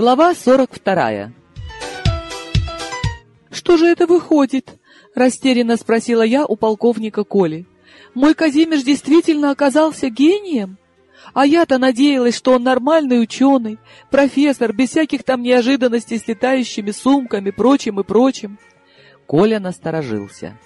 Глава 42 «Что же это выходит?» — растерянно спросила я у полковника Коли. «Мой Казимиш действительно оказался гением? А я-то надеялась, что он нормальный ученый, профессор, без всяких там неожиданностей с летающими сумками, прочим и прочим». Коля насторожился.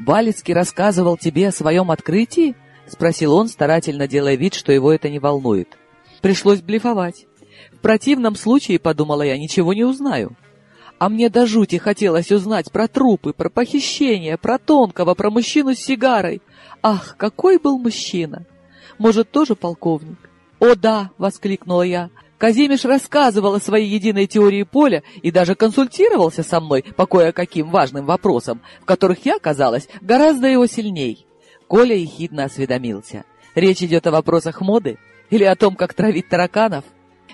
«Балецкий рассказывал тебе о своем открытии?» — спросил он, старательно делая вид, что его это не волнует. Пришлось блефовать. В противном случае, подумала я, ничего не узнаю. А мне до жути хотелось узнать про трупы, про похищение, про тонкого, про мужчину с сигарой. Ах, какой был мужчина! Может, тоже полковник? «О да!» — воскликнула я. Казимиш рассказывал о своей единой теории поля и даже консультировался со мной по кое-каким важным вопросам, в которых я, казалось, гораздо его сильней. Коля ехидно осведомился. Речь идет о вопросах моды? Или о том, как травить тараканов?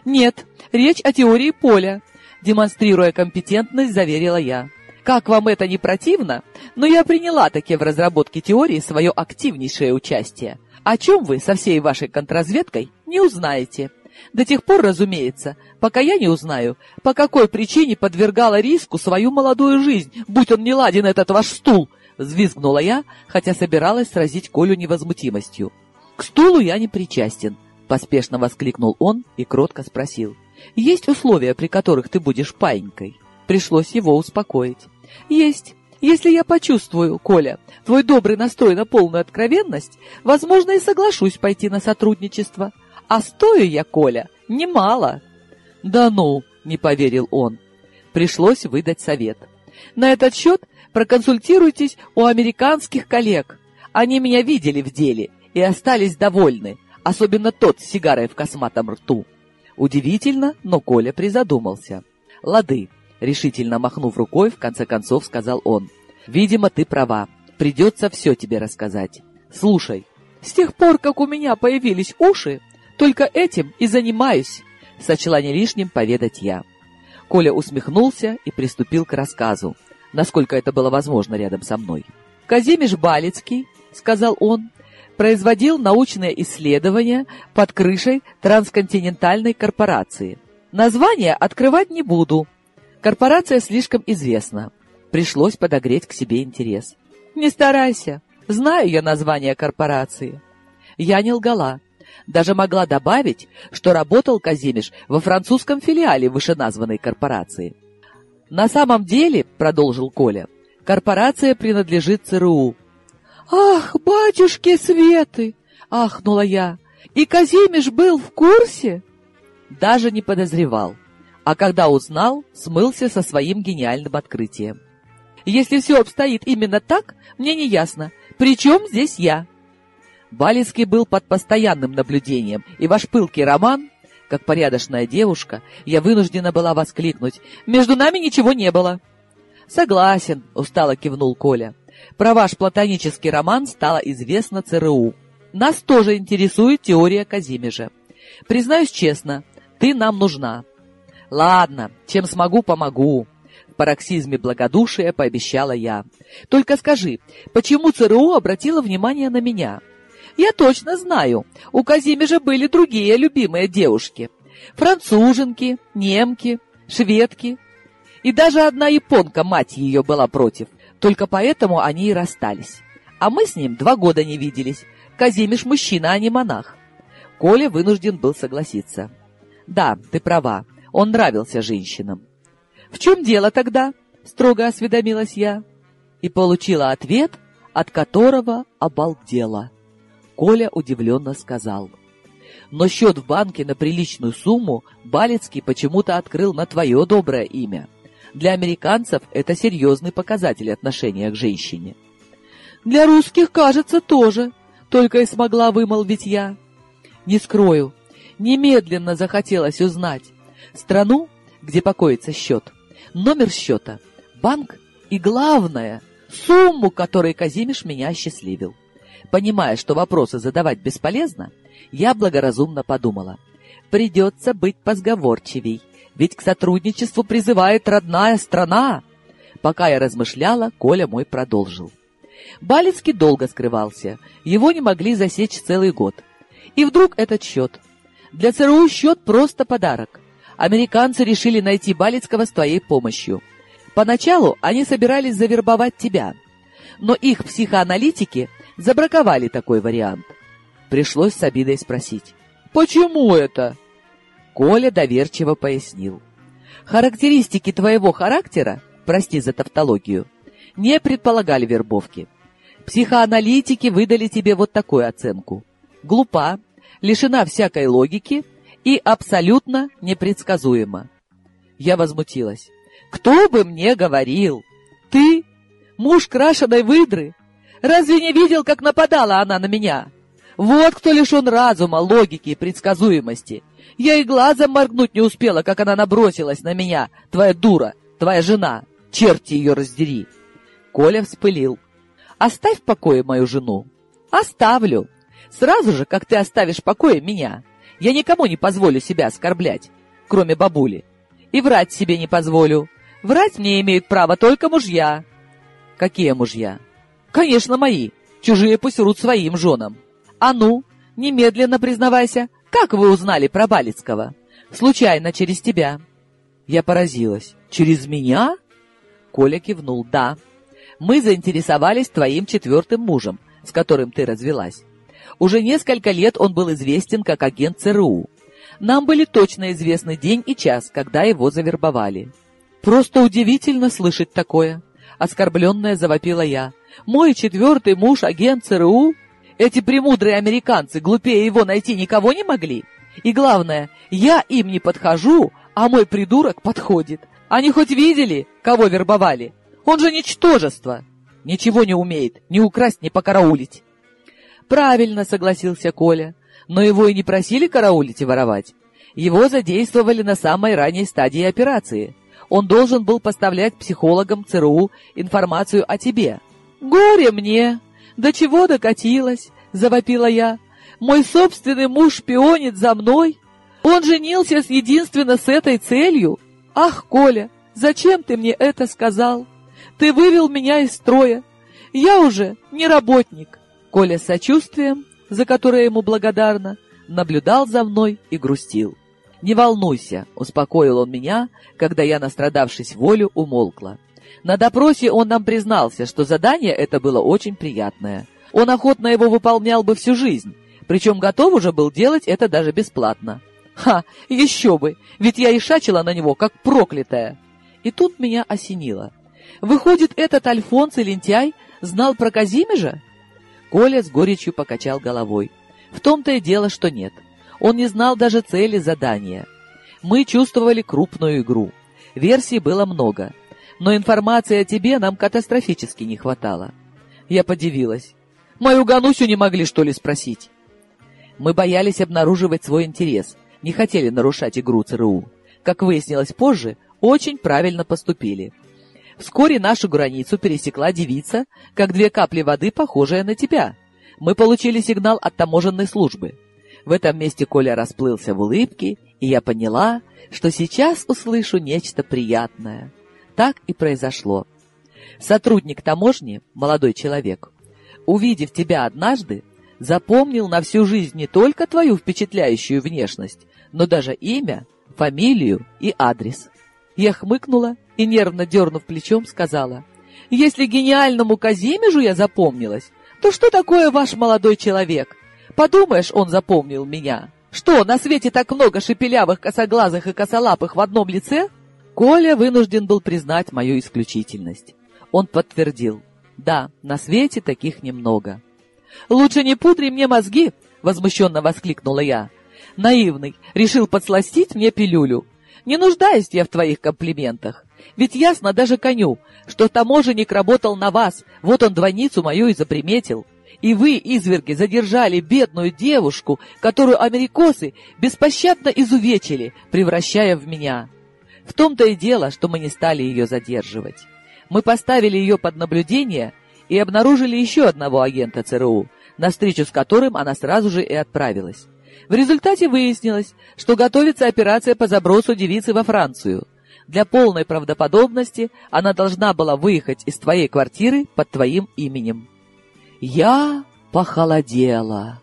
Нет, речь о теории поля. Демонстрируя компетентность, заверила я. Как вам это не противно, но я приняла таки в разработке теории свое активнейшее участие. О чем вы со всей вашей контрразведкой не узнаете. До тех пор, разумеется, пока я не узнаю, по какой причине подвергала риску свою молодую жизнь, будь он не ладен этот ваш стул, взвизгнула я, хотя собиралась сразить Колю невозмутимостью. К стулу я не причастен, поспешно воскликнул он и кротко спросил. Есть условия, при которых ты будешь паинькой? Пришлось его успокоить. Есть. Если я почувствую, Коля, твой добрый настрой на полную откровенность, возможно, и соглашусь пойти на сотрудничество. А стою я, Коля, немало. Да ну, не поверил он. Пришлось выдать совет. На этот счет проконсультируйтесь у американских коллег. Они меня видели в деле и остались довольны, особенно тот с сигарой в косматом рту. Удивительно, но Коля призадумался. «Лады», — решительно махнув рукой, в конце концов сказал он. «Видимо, ты права. Придется все тебе рассказать. Слушай, с тех пор, как у меня появились уши, только этим и занимаюсь», — сочла не лишним поведать я. Коля усмехнулся и приступил к рассказу, насколько это было возможно рядом со мной. «Казимиш Балицкий», — сказал он, производил научные исследования под крышей трансконтинентальной корпорации. Название открывать не буду. Корпорация слишком известна. Пришлось подогреть к себе интерес. Не старайся. Знаю я название корпорации. Я не лгала. Даже могла добавить, что работал Казимиш во французском филиале вышеназванной корпорации. На самом деле, продолжил Коля, корпорация принадлежит ЦРУ, «Ах, батюшки Светы!» — ахнула я. «И Казимиш был в курсе?» Даже не подозревал. А когда узнал, смылся со своим гениальным открытием. Если все обстоит именно так, мне не ясно, при чем здесь я? Балицкий был под постоянным наблюдением, и ваш пылкий роман, как порядочная девушка, я вынуждена была воскликнуть. «Между нами ничего не было!» «Согласен», — устало кивнул Коля. Про ваш платонический роман стало известно ЦРУ. Нас тоже интересует теория Казимежа. Признаюсь честно, ты нам нужна. Ладно, чем смогу, помогу. В пароксизме благодушия пообещала я. Только скажи, почему ЦРУ обратило внимание на меня? Я точно знаю, у Казимежа были другие любимые девушки. Француженки, немки, шведки. И даже одна японка, мать ее, была против. Только поэтому они и расстались. А мы с ним два года не виделись. Казимиш мужчина, а не монах. Коля вынужден был согласиться. Да, ты права, он нравился женщинам. В чем дело тогда? Строго осведомилась я. И получила ответ, от которого обалдела. Коля удивленно сказал. Но счет в банке на приличную сумму Балецкий почему-то открыл на твое доброе имя. Для американцев это серьезный показатель отношения к женщине. Для русских, кажется, тоже, только и смогла вымолвить я. Не скрою, немедленно захотелось узнать страну, где покоится счет, номер счета, банк и, главное, сумму, которой Казимиш меня осчастливил. Понимая, что вопросы задавать бесполезно, я благоразумно подумала, придется быть позговорчивей ведь к сотрудничеству призывает родная страна. Пока я размышляла, Коля мой продолжил. Балицкий долго скрывался, его не могли засечь целый год. И вдруг этот счет. Для ЦРУ счет просто подарок. Американцы решили найти Балицкого с твоей помощью. Поначалу они собирались завербовать тебя, но их психоаналитики забраковали такой вариант. Пришлось с обидой спросить. «Почему это?» Коля доверчиво пояснил. «Характеристики твоего характера, прости за тавтологию, не предполагали вербовки. Психоаналитики выдали тебе вот такую оценку. Глупа, лишена всякой логики и абсолютно непредсказуема. Я возмутилась. «Кто бы мне говорил? Ты? Муж крашеной выдры? Разве не видел, как нападала она на меня? Вот кто лишен разума, логики и предсказуемости. Я и глазом моргнуть не успела, как она набросилась на меня, твоя дура, твоя жена. Черти ее раздери!» Коля вспылил. «Оставь в покое мою жену». «Оставлю. Сразу же, как ты оставишь в покое меня. Я никому не позволю себя оскорблять, кроме бабули. И врать себе не позволю. Врать мне имеют право только мужья». «Какие мужья?» «Конечно, мои. Чужие пусть врут своим женам». «А ну, немедленно признавайся, как вы узнали про Балицкого?» «Случайно, через тебя». Я поразилась. «Через меня?» Коля кивнул. «Да. Мы заинтересовались твоим четвертым мужем, с которым ты развелась. Уже несколько лет он был известен как агент ЦРУ. Нам были точно известны день и час, когда его завербовали. Просто удивительно слышать такое. Оскорбленная завопила я. Мой четвертый муж агент ЦРУ? Эти премудрые американцы глупее его найти никого не могли? И главное, я им не подхожу, а мой придурок подходит. Они хоть видели, кого вербовали? Он же ничтожество. Ничего не умеет, ни украсть, ни покараулить. Правильно, согласился Коля. Но его и не просили караулить и воровать. Его задействовали на самой ранней стадии операции. Он должен был поставлять психологам ЦРУ информацию о тебе. «Горе мне! До чего докатилась?» — завопила я. «Мой собственный муж шпионит за мной? Он женился с единственно с этой целью? Ах, Коля, зачем ты мне это сказал?» Ты вывел меня из строя. Я уже не работник. Коля с сочувствием, за которое ему благодарна, наблюдал за мной и грустил. «Не волнуйся», — успокоил он меня, когда я, настрадавшись волю, умолкла. На допросе он нам признался, что задание это было очень приятное. Он охотно его выполнял бы всю жизнь, причем готов уже был делать это даже бесплатно. Ха, еще бы, ведь я и шачила на него, как проклятая. И тут меня осенило. Выходит, этот Альфонс и лентяй знал про Казимежа? Коля с горечью покачал головой. В том-то и дело, что нет. Он не знал даже цели задания. Мы чувствовали крупную игру. Версий было много. Но информации о тебе нам катастрофически не хватало. Я подивилась. Мою Ганусю не могли, что ли, спросить? Мы боялись обнаруживать свой интерес, не хотели нарушать игру ЦРУ. Как выяснилось позже, очень правильно поступили. Вскоре нашу границу пересекла девица, как две капли воды, похожая на тебя. Мы получили сигнал от таможенной службы. В этом месте Коля расплылся в улыбке, и я поняла, что сейчас услышу нечто приятное. Так и произошло. Сотрудник таможни, молодой человек, увидев тебя однажды, запомнил на всю жизнь не только твою впечатляющую внешность, но даже имя, фамилию и адрес. Я хмыкнула и, нервно дернув плечом, сказала, «Если гениальному Казимежу я запомнилась, то что такое ваш молодой человек? Подумаешь, он запомнил меня. Что, на свете так много шепелявых, косоглазых и косолапых в одном лице?» Коля вынужден был признать мою исключительность. Он подтвердил, «Да, на свете таких немного». «Лучше не пудри мне мозги!» — возмущенно воскликнула я. «Наивный, решил подсластить мне пилюлю. Не нуждаюсь я в твоих комплиментах. Ведь ясно даже коню, что таможенник работал на вас, вот он двойницу мою и заприметил. И вы, изверги, задержали бедную девушку, которую америкосы беспощадно изувечили, превращая в меня. В том-то и дело, что мы не стали ее задерживать. Мы поставили ее под наблюдение и обнаружили еще одного агента ЦРУ, на встречу с которым она сразу же и отправилась. В результате выяснилось, что готовится операция по забросу девицы во Францию. Для полной правдоподобности она должна была выехать из твоей квартиры под твоим именем. Я похолодела.